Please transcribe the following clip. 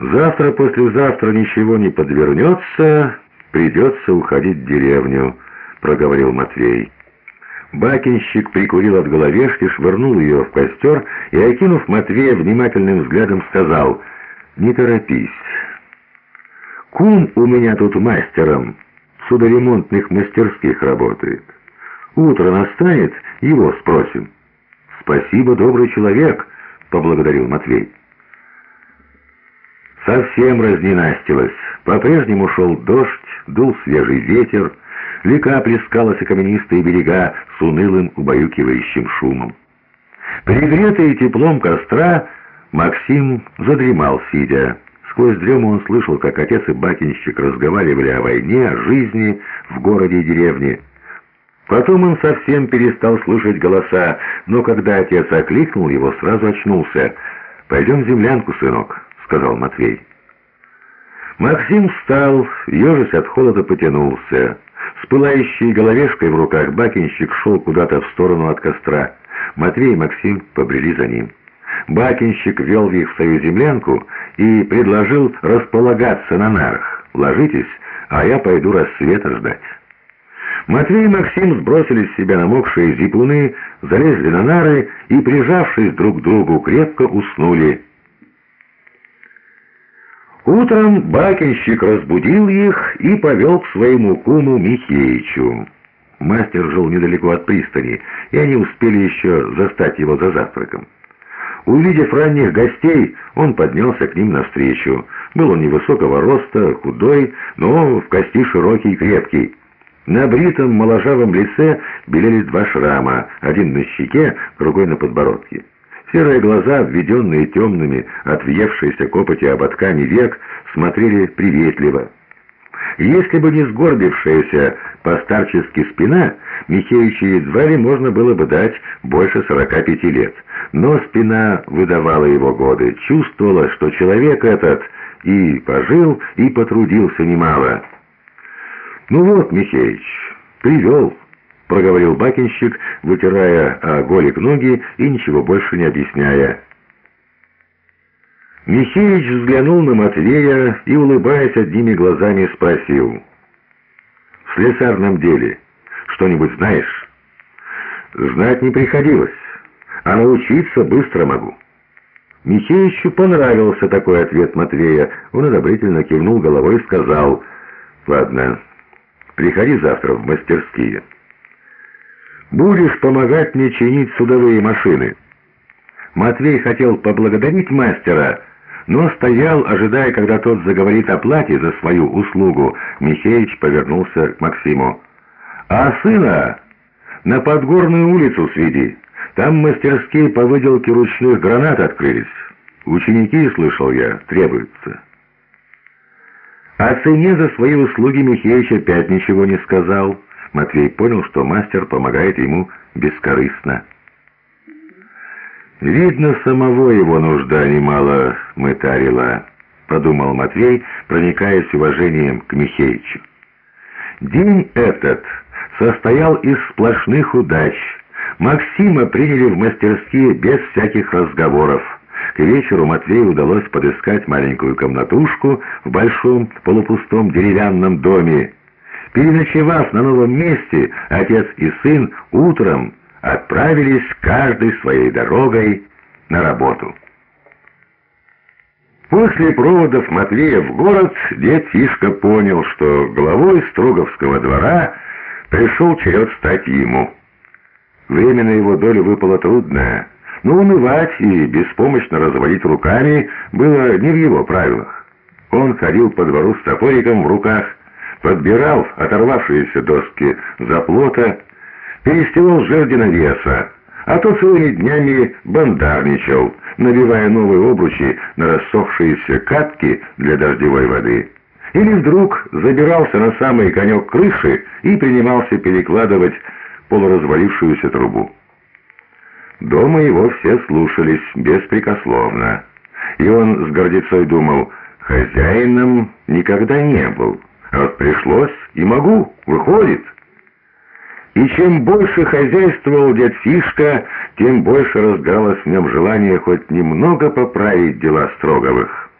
«Завтра-послезавтра ничего не подвернется, придется уходить в деревню», — проговорил Матвей. Бакинщик прикурил от головешки, швырнул ее в костер и, окинув Матвея внимательным взглядом, сказал «Не торопись. Кум у меня тут мастером судоремонтных мастерских работает. Утро настанет, его спросим». «Спасибо, добрый человек», — поблагодарил Матвей. Совсем разненастилось. По-прежнему шел дождь, дул свежий ветер, Лека плескалась о каменистые берега с унылым убаюкивающим шумом. Пригретый теплом костра, Максим задремал, сидя. Сквозь дрему он слышал, как отец и бакинщик разговаривали о войне, о жизни в городе и деревне. Потом он совсем перестал слышать голоса, но когда отец окликнул его, сразу очнулся. «Пойдем в землянку, сынок», — сказал Матвей. Максим встал, ежась от холода потянулся. С пылающей головешкой в руках бакинщик шел куда-то в сторону от костра. Матвей и Максим побрели за ним. Бакинщик вел их в свою землянку и предложил располагаться на нарах. «Ложитесь, а я пойду рассвета ждать». Матвей и Максим сбросили с себя намокшие зипуны, залезли на нары и, прижавшись друг к другу, крепко уснули. Утром бакенщик разбудил их и повел к своему куму Михеичу. Мастер жил недалеко от пристани, и они успели еще застать его за завтраком. Увидев ранних гостей, он поднялся к ним навстречу. Был он невысокого роста, худой, но в кости широкий и крепкий. На бритом моложавом лице белели два шрама, один на щеке, другой на подбородке. Серые глаза, обведенные темными, от въевшейся копоти ободками век, смотрели приветливо. Если бы не сгорбившаяся постарчески спина, Михеичу едва ли можно было бы дать больше 45 лет. Но спина выдавала его годы, чувствовала, что человек этот и пожил, и потрудился немало. «Ну вот, Михеич, привел» проговорил бакинщик, вытирая о голик ноги и ничего больше не объясняя. Михеич взглянул на Матвея и, улыбаясь одними глазами, спросил. «В слесарном деле что-нибудь знаешь?» «Знать не приходилось, а научиться быстро могу». Михеичу понравился такой ответ Матвея. Он одобрительно кивнул головой и сказал, «Ладно, приходи завтра в мастерские». Будешь помогать мне чинить судовые машины». Матвей хотел поблагодарить мастера, но стоял, ожидая, когда тот заговорит о плате за свою услугу. Михеич повернулся к Максиму. «А сына на Подгорную улицу сведи. Там мастерские по выделке ручных гранат открылись. Ученики, слышал я, требуются». О цене за свои услуги Михеич опять ничего не сказал. Матвей понял, что мастер помогает ему бескорыстно. «Видно, самого его нужда немало мытарила», — подумал Матвей, проникаясь уважением к Михеичу. День этот состоял из сплошных удач. Максима приняли в мастерские без всяких разговоров. К вечеру Матвею удалось подыскать маленькую комнатушку в большом полупустом деревянном доме, Переночевав на новом месте, отец и сын утром отправились каждой своей дорогой на работу. После проводов Матвея в город дед Фишка понял, что главой Строговского двора пришел черед стать ему. Время на его долю выпало трудное, но унывать и беспомощно разводить руками было не в его правилах. Он ходил по двору с топориком в руках, подбирал оторвавшиеся доски заплота, перестилал жерди навеса, а то целыми днями бандарничал, набивая новые обручи на рассохшиеся катки для дождевой воды. Или вдруг забирался на самый конек крыши и принимался перекладывать полуразвалившуюся трубу. Дома его все слушались беспрекословно, и он с гордецой думал, хозяином никогда не был. Вот пришлось и могу, выходит. И чем больше хозяйствовал дед Фишка, тем больше разгалось в нем желание хоть немного поправить дела Строговых.